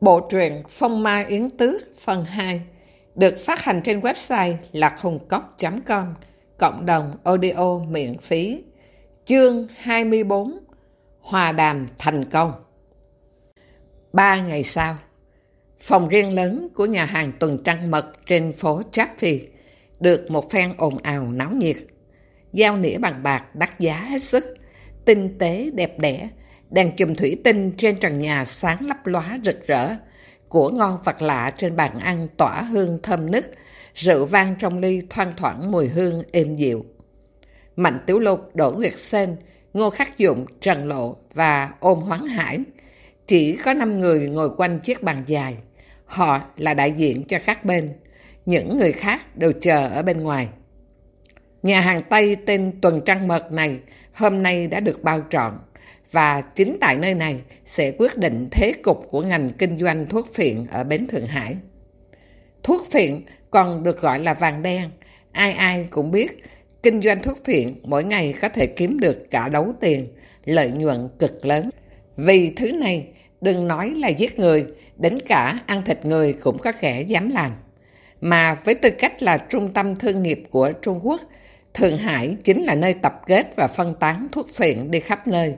Bộ truyện Phong Ma Yến Tước phần 2 được phát hành trên website lạchungcốc.com cộng đồng audio miễn phí. Chương 24 Hòa đàm thành công. Ba ngày sau, phòng riêng lớn của nhà hàng tuần trăng mật trên phố Chaffee được một phen ồn ào náo nhiệt. Giao nĩa bằng bạc đắt giá hết sức, tinh tế, đẹp đẽ Đèn chùm thủy tinh trên trần nhà sáng lấp lóa rực rỡ. Của ngon vật lạ trên bàn ăn tỏa hương thơm nức. Rượu vang trong ly thoang thoảng mùi hương êm dịu. Mạnh Tiểu Lục, Đỗ Nguyệt Sên, Ngô Khắc Dụng, Trần Lộ và Ôm Hoáng Hải. Chỉ có 5 người ngồi quanh chiếc bàn dài. Họ là đại diện cho các bên. Những người khác đều chờ ở bên ngoài. Nhà hàng Tây tên Tuần Trăng Mật này hôm nay đã được bao trọn và chính tại nơi này sẽ quyết định thế cục của ngành kinh doanh thuốc phiện ở Bến Thượng Hải. Thuốc phiện còn được gọi là vàng đen. Ai ai cũng biết kinh doanh thuốc phiện mỗi ngày có thể kiếm được cả đấu tiền, lợi nhuận cực lớn. Vì thứ này, đừng nói là giết người, đến cả ăn thịt người cũng có kẻ dám làm. Mà với tư cách là trung tâm thương nghiệp của Trung Quốc, Thượng Hải chính là nơi tập kết và phân tán thuốc phiện đi khắp nơi.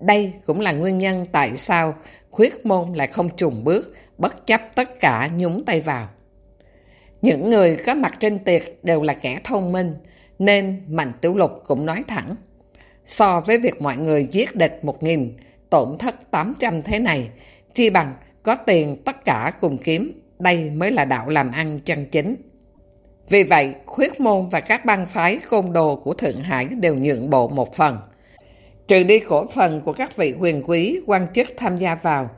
Đây cũng là nguyên nhân tại sao khuyết môn lại không trùng bước, bất chấp tất cả nhúng tay vào. Những người có mặt trên tiệc đều là kẻ thông minh, nên Mạnh Tiểu Lục cũng nói thẳng. So với việc mọi người giết địch một nghìn, tổn thất 800 thế này, chi bằng có tiền tất cả cùng kiếm, đây mới là đạo làm ăn chân chính. Vì vậy, khuyết môn và các bang phái côn đồ của Thượng Hải đều nhượng bộ một phần. Trừ đi cổ phần của các vị quyền quý, quan chức tham gia vào,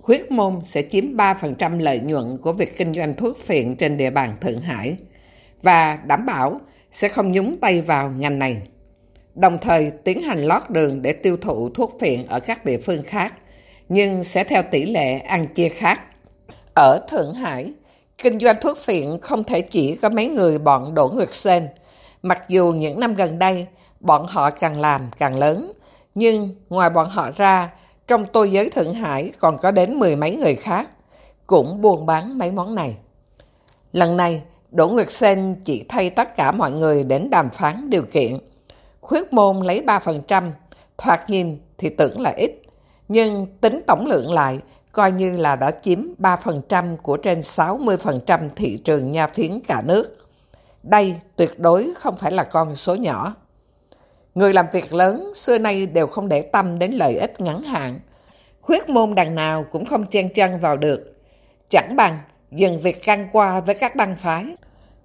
khuyết môn sẽ chiếm 3% lợi nhuận của việc kinh doanh thuốc phiện trên địa bàn Thượng Hải và đảm bảo sẽ không nhúng tay vào ngành này. Đồng thời tiến hành lót đường để tiêu thụ thuốc phiện ở các địa phương khác, nhưng sẽ theo tỷ lệ ăn chia khác. Ở Thượng Hải, kinh doanh thuốc phiện không thể chỉ có mấy người bọn Đỗ Nguyệt Sên. Mặc dù những năm gần đây, bọn họ càng làm càng lớn, nhưng ngoài bọn họ ra, trong tôi giới Thượng Hải còn có đến mười mấy người khác, cũng buôn bán mấy món này. Lần này, Đỗ Nguyệt Sen chỉ thay tất cả mọi người đến đàm phán điều kiện. Khuyết môn lấy 3%, thoạt nhìn thì tưởng là ít, nhưng tính tổng lượng lại coi như là đã chiếm 3% của trên 60% thị trường nha phiến cả nước. Đây tuyệt đối không phải là con số nhỏ. Người làm việc lớn xưa nay đều không để tâm đến lợi ích ngắn hạn. Khuyết môn đằng nào cũng không chen chân vào được. Chẳng bằng dừng việc căng qua với các băng phái.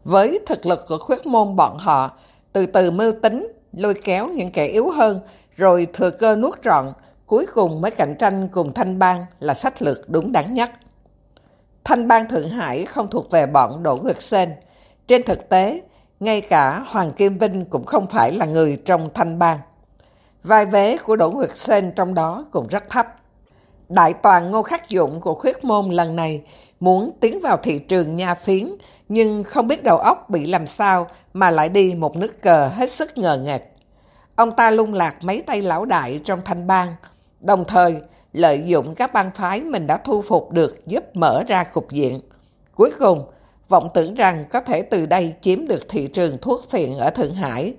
Với thực lực của khuyết môn bọn họ, từ từ mưu tính, lôi kéo những kẻ yếu hơn, rồi thừa cơ nuốt trọn, cuối cùng mới cạnh tranh cùng Thanh Bang là sách lược đúng đắn nhất. Thanh Bang Thượng Hải không thuộc về bọn Đỗ Nguyệt Sên. Trên thực tế, ngay cả Hoàng Kim Vinh cũng không phải là người trong thanh bang. Vai vế của Đỗ Nguyệt Sên trong đó cũng rất thấp. Đại toàn Ngô Khắc Dụng của khuyết môn lần này muốn tiến vào thị trường nha phiến, nhưng không biết đầu óc bị làm sao mà lại đi một nước cờ hết sức ngờ nghệch. Ông ta lung lạc mấy tay lão đại trong thanh bang, đồng thời lợi dụng các bang phái mình đã thu phục được giúp mở ra cục diện. Cuối cùng, vọng tưởng rằng có thể từ đây chiếm được thị trường thuốc phiện ở Thượng Hải.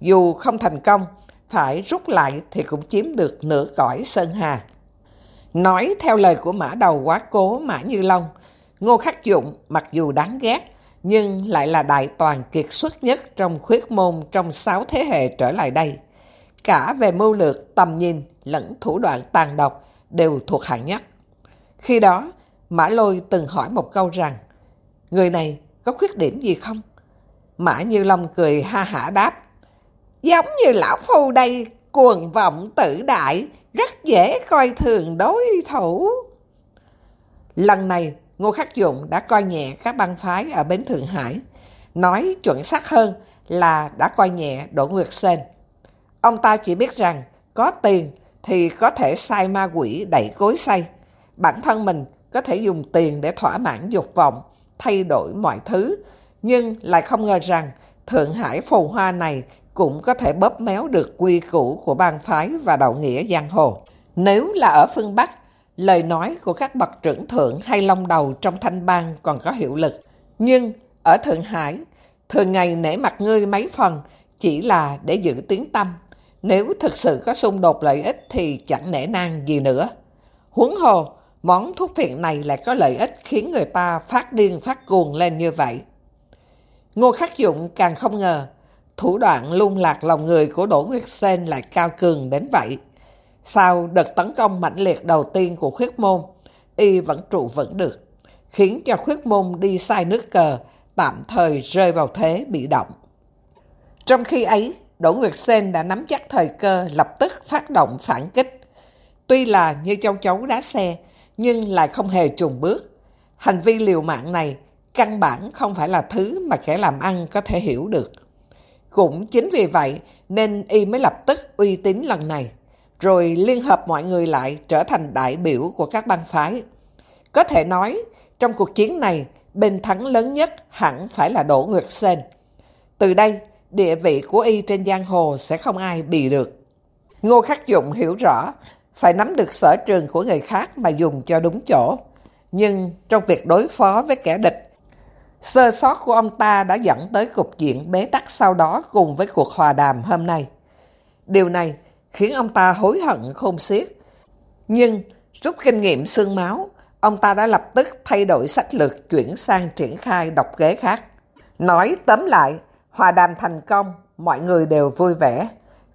Dù không thành công, phải rút lại thì cũng chiếm được nửa cõi Sơn Hà. Nói theo lời của mã đầu quá cố Mã Như Long, Ngô Khắc Dụng mặc dù đáng ghét, nhưng lại là đại toàn kiệt xuất nhất trong khuyết môn trong sáu thế hệ trở lại đây. Cả về mưu lược, tầm nhìn, lẫn thủ đoạn tàn độc đều thuộc hạng nhất. Khi đó, Mã Lôi từng hỏi một câu rằng, Người này có khuyết điểm gì không? Mã Như Long cười ha hả đáp. Giống như lão phu đây, cuồng vọng tự đại, rất dễ coi thường đối thủ. Lần này, Ngô Khắc Dụng đã coi nhẹ các băng phái ở Bến Thượng Hải. Nói chuẩn xác hơn là đã coi nhẹ Đỗ Nguyệt Sên. Ông ta chỉ biết rằng có tiền thì có thể sai ma quỷ đẩy cối say. Bản thân mình có thể dùng tiền để thỏa mãn dục vọng thay đổi mọi thứ, nhưng lại không ngờ rằng Thượng Hải phù hoa này cũng có thể bóp méo được quy củ của bang phái và đạo nghĩa giang hồ. Nếu là ở phương Bắc, lời nói của các bậc trưởng thượng hay long đầu trong thanh bang còn có hiệu lực. Nhưng ở Thượng Hải, thường ngày nể mặt ngươi mấy phần chỉ là để giữ tiếng tâm. Nếu thực sự có xung đột lợi ích thì chẳng nể nang gì nữa. Huống hồ, món thuốc phiện này lại có lợi ích khiến người ta phát điên phát cuồng lên như vậy. Ngô Khắc Dụng càng không ngờ, thủ đoạn lung lạc lòng người của Đỗ Nguyệt Sên lại cao cường đến vậy. Sau đợt tấn công mạnh liệt đầu tiên của khuyết môn, y vẫn trụ vững được, khiến cho khuyết môn đi sai nước cờ, tạm thời rơi vào thế bị động. Trong khi ấy, Đỗ Nguyệt Sên đã nắm chắc thời cơ lập tức phát động phản kích. Tuy là như châu chấu đá xe, nhưng lại không hề trùng bước. Hành vi liều mạng này căn bản không phải là thứ mà kẻ làm ăn có thể hiểu được. Cũng chính vì vậy nên y mới lập tức uy tín lần này, rồi liên hợp mọi người lại trở thành đại biểu của các bang phái. Có thể nói, trong cuộc chiến này, bên thắng lớn nhất hẳn phải là Đỗ Nguyệt Sên. Từ đây, địa vị của y trên giang hồ sẽ không ai bì được. Ngô Khắc Dụng hiểu rõ, phải nắm được sở trường của người khác mà dùng cho đúng chỗ. Nhưng trong việc đối phó với kẻ địch, sơ sót của ông ta đã dẫn tới cục diện bế tắc sau đó cùng với cuộc hòa đàm hôm nay. Điều này khiến ông ta hối hận khôn xiết. Nhưng rút kinh nghiệm xương máu, ông ta đã lập tức thay đổi sách lược chuyển sang triển khai độc ghế khác. Nói tóm lại, hòa đàm thành công, mọi người đều vui vẻ.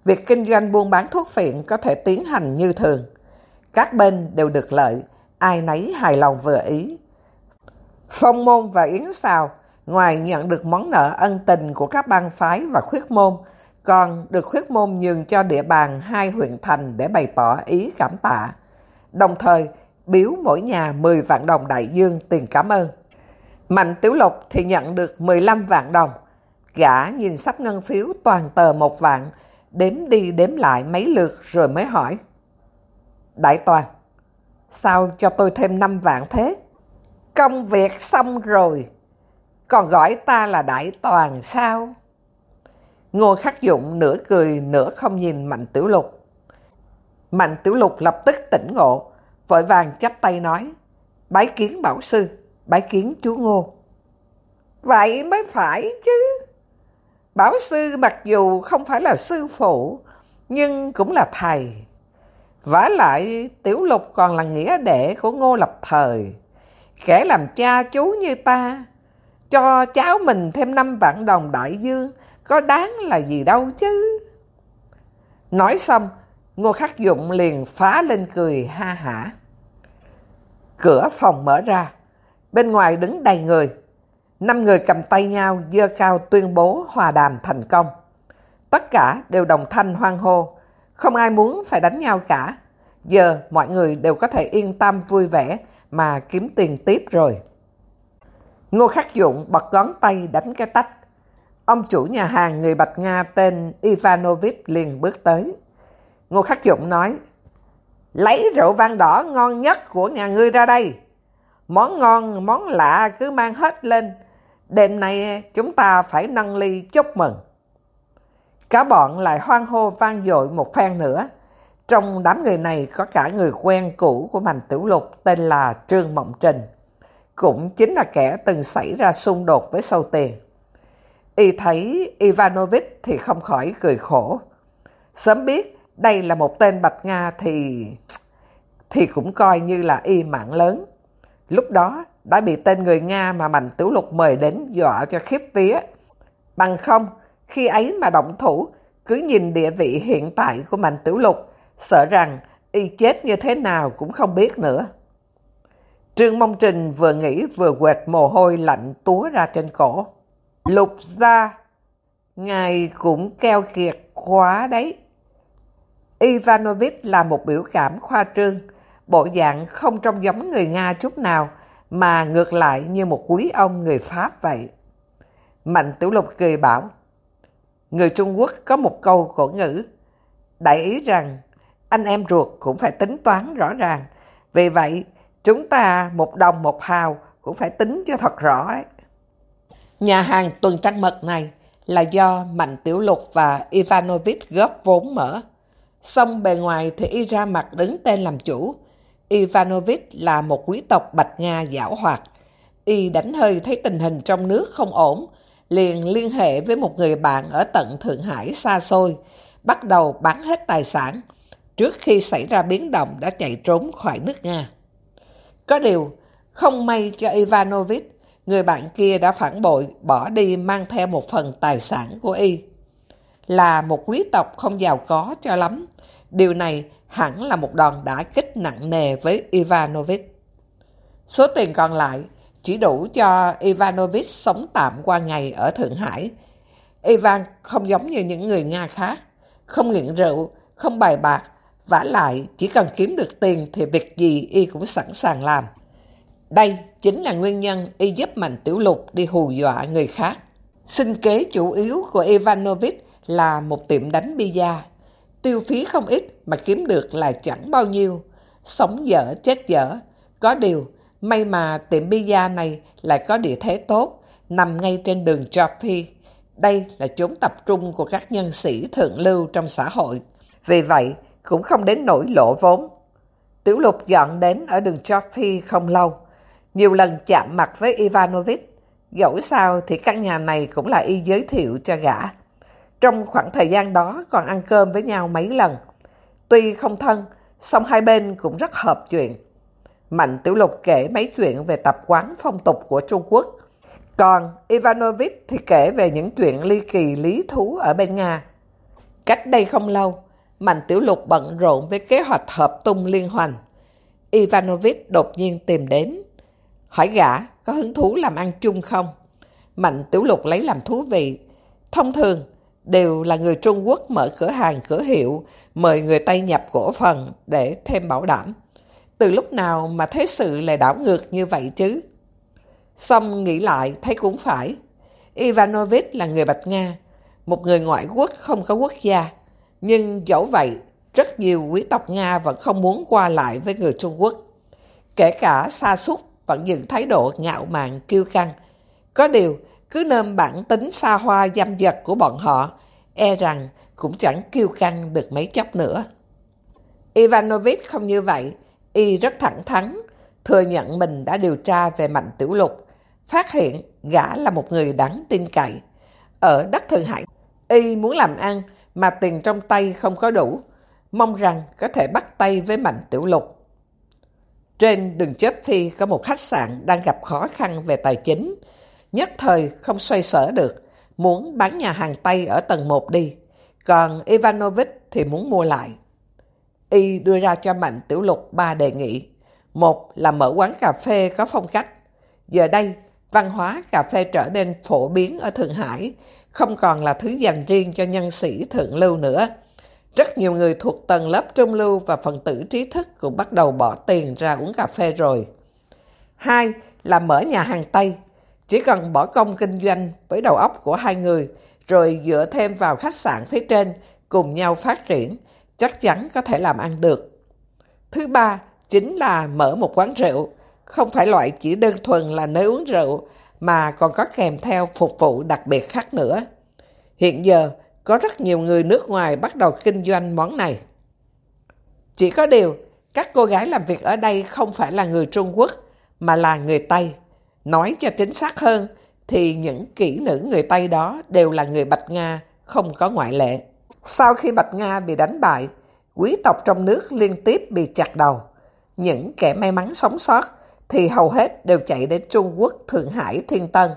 Việc kinh doanh buôn bán thuốc phiện có thể tiến hành như thường. Các bên đều được lợi, ai nấy hài lòng vừa ý. Phong môn và Yến Xào, ngoài nhận được món nợ ân tình của các bang phái và khuyết môn, còn được khuyết môn nhường cho địa bàn hai huyện thành để bày tỏ ý cảm tạ. Đồng thời, biếu mỗi nhà 10 vạn đồng đại dương tiền cảm ơn. Mạnh Tiểu Lục thì nhận được 15 vạn đồng. Gã nhìn sắp ngân phiếu toàn tờ một vạn, đếm đi đếm lại mấy lượt rồi mới hỏi. Đại toàn, sao cho tôi thêm 5 vạn thế? Công việc xong rồi, còn gọi ta là đại toàn sao? Ngô Khắc Dụng nửa cười nửa không nhìn Mạnh Tiểu Lục. Mạnh Tiểu Lục lập tức tỉnh ngộ, vội vàng chắp tay nói, bái kiến bảo sư, bái kiến chú Ngô. Vậy mới phải chứ. Bảo sư mặc dù không phải là sư phụ, nhưng cũng là thầy. vả lại Tiểu Lục còn là nghĩa đệ của Ngô Lập Thời. Kẻ làm cha chú như ta, cho cháu mình thêm năm vạn đồng đại dương, có đáng là gì đâu chứ. Nói xong, Ngô Khắc Dụng liền phá lên cười ha hả. Cửa phòng mở ra, bên ngoài đứng đầy người. Năm người cầm tay nhau dơ cao tuyên bố hòa đàm thành công. Tất cả đều đồng thanh hoan hô, không ai muốn phải đánh nhau cả. Giờ mọi người đều có thể yên tâm vui vẻ mà kiếm tiền tiếp rồi. Ngô Khắc Dụng bật ngón tay đánh cái tách. Ông chủ nhà hàng người Bạch Nga tên Ivanovich liền bước tới. Ngô Khắc Dụng nói, Lấy rượu vang đỏ ngon nhất của nhà ngươi ra đây. Món ngon, món lạ cứ mang hết lên. Đêm nay, chúng ta phải nâng ly chúc mừng. Cả bọn lại hoan hô vang dội một phen nữa. Trong đám người này có cả người quen cũ của Mạnh Tiểu Lục tên là Trương Mộng Trình. Cũng chính là kẻ từng xảy ra xung đột với sâu tiền. Y thấy Ivanovic thì không khỏi cười khổ. Sớm biết đây là một tên Bạch Nga thì thì cũng coi như là y mạng lớn. Lúc đó đã bị tên người Nga mà Mạnh Tiểu Lục mời đến dọa cho khiếp vía. Bằng không, khi ấy mà động thủ, cứ nhìn địa vị hiện tại của Mạnh Tiểu Lục, sợ rằng y chết như thế nào cũng không biết nữa. Trương Mông Trình vừa nghĩ vừa quệt mồ hôi lạnh túa ra trên cổ. Lục ra, ngài cũng keo kiệt quá đấy. Ivanovic là một biểu cảm khoa trương, bộ dạng không trông giống người Nga chút nào, mà ngược lại như một quý ông người Pháp vậy. Mạnh Tiểu Lục cười bảo, người Trung Quốc có một câu cổ ngữ, đại ý rằng anh em ruột cũng phải tính toán rõ ràng, vì vậy chúng ta một đồng một hào cũng phải tính cho thật rõ đấy. Nhà hàng tuần trăng mật này là do Mạnh Tiểu Lục và Ivanovich góp vốn mở. Xong bề ngoài thì y ra mặt đứng tên làm chủ. Ivanovich là một quý tộc Bạch Nga giảo hoạt. Y đánh hơi thấy tình hình trong nước không ổn, liền liên hệ với một người bạn ở tận Thượng Hải xa xôi, bắt đầu bán hết tài sản. Trước khi xảy ra biến động đã chạy trốn khỏi nước Nga. Có điều, không may cho Ivanovich, người bạn kia đã phản bội, bỏ đi mang theo một phần tài sản của Y. Là một quý tộc không giàu có cho lắm. Điều này hẳn là một đòn đã kích nặng nề với Ivanovic. Số tiền còn lại chỉ đủ cho Ivanovic sống tạm qua ngày ở Thượng Hải. Ivan không giống như những người Nga khác, không nghiện rượu, không bài bạc, vả lại chỉ cần kiếm được tiền thì việc gì y cũng sẵn sàng làm. Đây chính là nguyên nhân y giúp Mạnh Tiểu Lục đi hù dọa người khác. Sinh kế chủ yếu của Ivanovic là một tiệm đánh bia. Tiêu phí không ít mà kiếm được là chẳng bao nhiêu. Sống dở chết dở. Có điều, may mà tiệm bia này lại có địa thế tốt, nằm ngay trên đường Joffy. Đây là chốn tập trung của các nhân sĩ thượng lưu trong xã hội. Vì vậy, cũng không đến nỗi lộ vốn. Tiểu lục dọn đến ở đường Joffy không lâu. Nhiều lần chạm mặt với Ivanovic. Dẫu sao thì căn nhà này cũng là y giới thiệu cho gã. Trong khoảng thời gian đó còn ăn cơm với nhau mấy lần. Tuy không thân, song hai bên cũng rất hợp chuyện. Mạnh Tiểu Lục kể mấy chuyện về tập quán phong tục của Trung Quốc. Còn Ivanovich thì kể về những chuyện ly kỳ lý thú ở bên Nga. Cách đây không lâu, Mạnh Tiểu Lục bận rộn với kế hoạch hợp tung liên hoành. Ivanovich đột nhiên tìm đến. Hỏi gã có hứng thú làm ăn chung không? Mạnh Tiểu Lục lấy làm thú vị. Thông thường, đều là người Trung Quốc mở cửa hàng cửa hiệu, mời người Tây nhập cổ phần để thêm bảo đảm. Từ lúc nào mà thế sự lại đảo ngược như vậy chứ? Xong nghĩ lại thấy cũng phải. Ivanovich là người Bạch Nga, một người ngoại quốc không có quốc gia. Nhưng dẫu vậy, rất nhiều quý tộc Nga vẫn không muốn qua lại với người Trung Quốc. Kể cả xa xúc vẫn giữ thái độ ngạo mạn kiêu căng. Có điều, cứ nơm bản tính xa hoa dâm dật của bọn họ, e rằng cũng chẳng kiêu căng được mấy chốc nữa. Ivanovic không như vậy, y rất thẳng thắn, thừa nhận mình đã điều tra về Mạnh Tiểu Lục, phát hiện gã là một người đáng tin cậy. Ở đất Thượng Hải, y muốn làm ăn mà tiền trong tay không có đủ, mong rằng có thể bắt tay với Mạnh Tiểu Lục. Trên đường chớp phi có một khách sạn đang gặp khó khăn về tài chính, nhất thời không xoay sở được, muốn bán nhà hàng Tây ở tầng 1 đi, còn Ivanovich thì muốn mua lại. Y đưa ra cho Mạnh Tiểu Lục ba đề nghị. Một là mở quán cà phê có phong cách. Giờ đây, văn hóa cà phê trở nên phổ biến ở Thượng Hải, không còn là thứ dành riêng cho nhân sĩ thượng lưu nữa. Rất nhiều người thuộc tầng lớp trung lưu và phần tử trí thức cũng bắt đầu bỏ tiền ra uống cà phê rồi. Hai là mở nhà hàng Tây. Chỉ cần bỏ công kinh doanh với đầu óc của hai người, rồi dựa thêm vào khách sạn phía trên, cùng nhau phát triển, chắc chắn có thể làm ăn được. Thứ ba chính là mở một quán rượu, không phải loại chỉ đơn thuần là nơi uống rượu, mà còn có kèm theo phục vụ đặc biệt khác nữa. Hiện giờ, có rất nhiều người nước ngoài bắt đầu kinh doanh món này. Chỉ có điều, các cô gái làm việc ở đây không phải là người Trung Quốc, mà là người Tây. Nói cho chính xác hơn, thì những kỹ nữ người Tây đó đều là người Bạch Nga, không có ngoại lệ. Sau khi Bạch Nga bị đánh bại, quý tộc trong nước liên tiếp bị chặt đầu. Những kẻ may mắn sống sót thì hầu hết đều chạy đến Trung Quốc, Thượng Hải, Thiên Tân,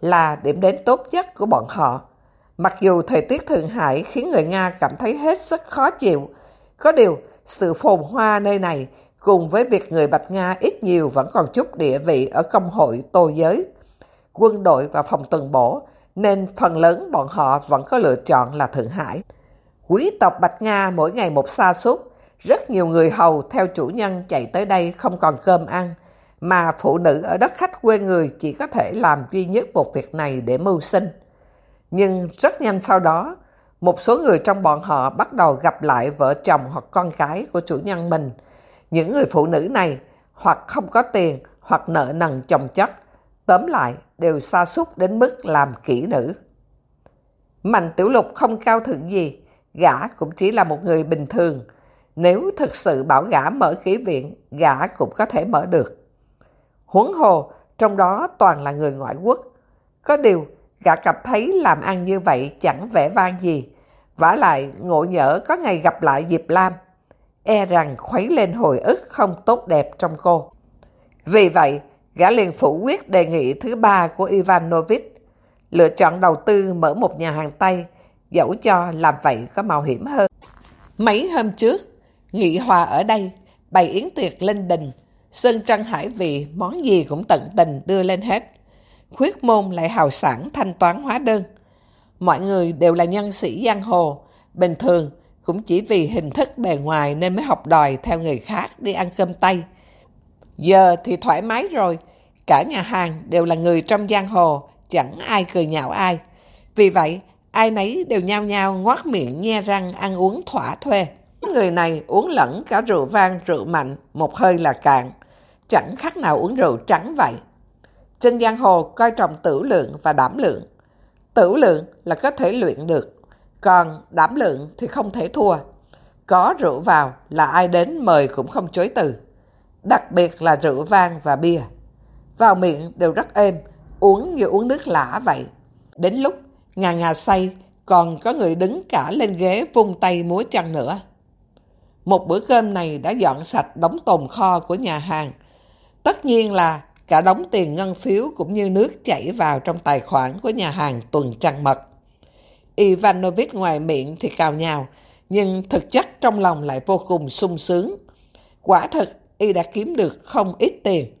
là điểm đến tốt nhất của bọn họ. Mặc dù thời tiết Thượng Hải khiến người Nga cảm thấy hết sức khó chịu, có điều sự phồn hoa nơi này cùng với việc người Bạch Nga ít nhiều vẫn còn chút địa vị ở công hội tô giới, quân đội và phòng tuần bổ, nên phần lớn bọn họ vẫn có lựa chọn là Thượng Hải. Quý tộc Bạch Nga mỗi ngày một xa xúc, rất nhiều người hầu theo chủ nhân chạy tới đây không còn cơm ăn, mà phụ nữ ở đất khách quê người chỉ có thể làm duy nhất một việc này để mưu sinh. Nhưng rất nhanh sau đó, một số người trong bọn họ bắt đầu gặp lại vợ chồng hoặc con cái của chủ nhân mình. Những người phụ nữ này hoặc không có tiền hoặc nợ nần chồng chất, tóm lại đều xa xúc đến mức làm kỹ nữ. Mạnh Tiểu Lục không cao thượng gì, gã cũng chỉ là một người bình thường. Nếu thực sự bảo gã mở khí viện, gã cũng có thể mở được. Huống hồ, trong đó toàn là người ngoại quốc. Có điều, gã cảm thấy làm ăn như vậy chẳng vẻ vang gì. vả lại, ngộ nhỡ có ngày gặp lại Diệp Lam. E rằng khuấy lên hồi ức không tốt đẹp trong cô. Vì vậy, gã liền phủ quyết đề nghị thứ ba của Ivanovich, lựa chọn đầu tư mở một nhà hàng Tây, dẫu cho làm vậy có mạo hiểm hơn. Mấy hôm trước, Nghị Hòa ở đây, bày yến tiệc lên đình, Sơn Trăng Hải vị, món gì cũng tận tình đưa lên hết. Khuyết môn lại hào sản thanh toán hóa đơn. Mọi người đều là nhân sĩ giang hồ, bình thường cũng chỉ vì hình thức bề ngoài nên mới học đòi theo người khác đi ăn cơm Tây. Giờ thì thoải mái rồi, cả nhà hàng đều là người trong giang hồ, chẳng ai cười nhạo ai. Vì vậy, ai nấy đều nhao nhao ngoác miệng nhe răng ăn uống thỏa thuê. Người này uống lẫn cả rượu vang, rượu mạnh, một hơi là cạn. Chẳng khác nào uống rượu trắng vậy. Trên giang hồ coi trọng tử lượng và đảm lượng. Tử lượng là có thể luyện được, còn đảm lượng thì không thể thua. Có rượu vào là ai đến mời cũng không chối từ. Đặc biệt là rượu vang và bia. Vào miệng đều rất êm, uống như uống nước lã vậy. Đến lúc ngà ngà say, còn có người đứng cả lên ghế vung tay múa chân nữa. Một bữa cơm này đã dọn sạch đóng tồn kho của nhà hàng. Tất nhiên là cả đóng tiền ngân phiếu cũng như nước chảy vào trong tài khoản của nhà hàng tuần trăng mật. Ivanovich ngoài miệng thì cào nhào, nhưng thực chất trong lòng lại vô cùng sung sướng. Quả thật, y đã kiếm được không ít tiền.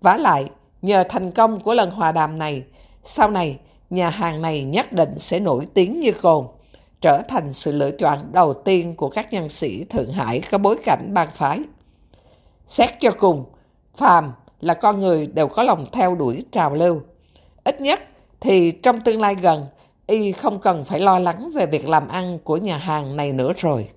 vả lại, nhờ thành công của lần hòa đàm này, sau này nhà hàng này nhất định sẽ nổi tiếng như cồn, trở thành sự lựa chọn đầu tiên của các nhân sĩ Thượng Hải có bối cảnh bang phái. Xét cho cùng, phàm là con người đều có lòng theo đuổi trào lưu. Ít nhất thì trong tương lai gần, y không cần phải lo lắng về việc làm ăn của nhà hàng này nữa rồi.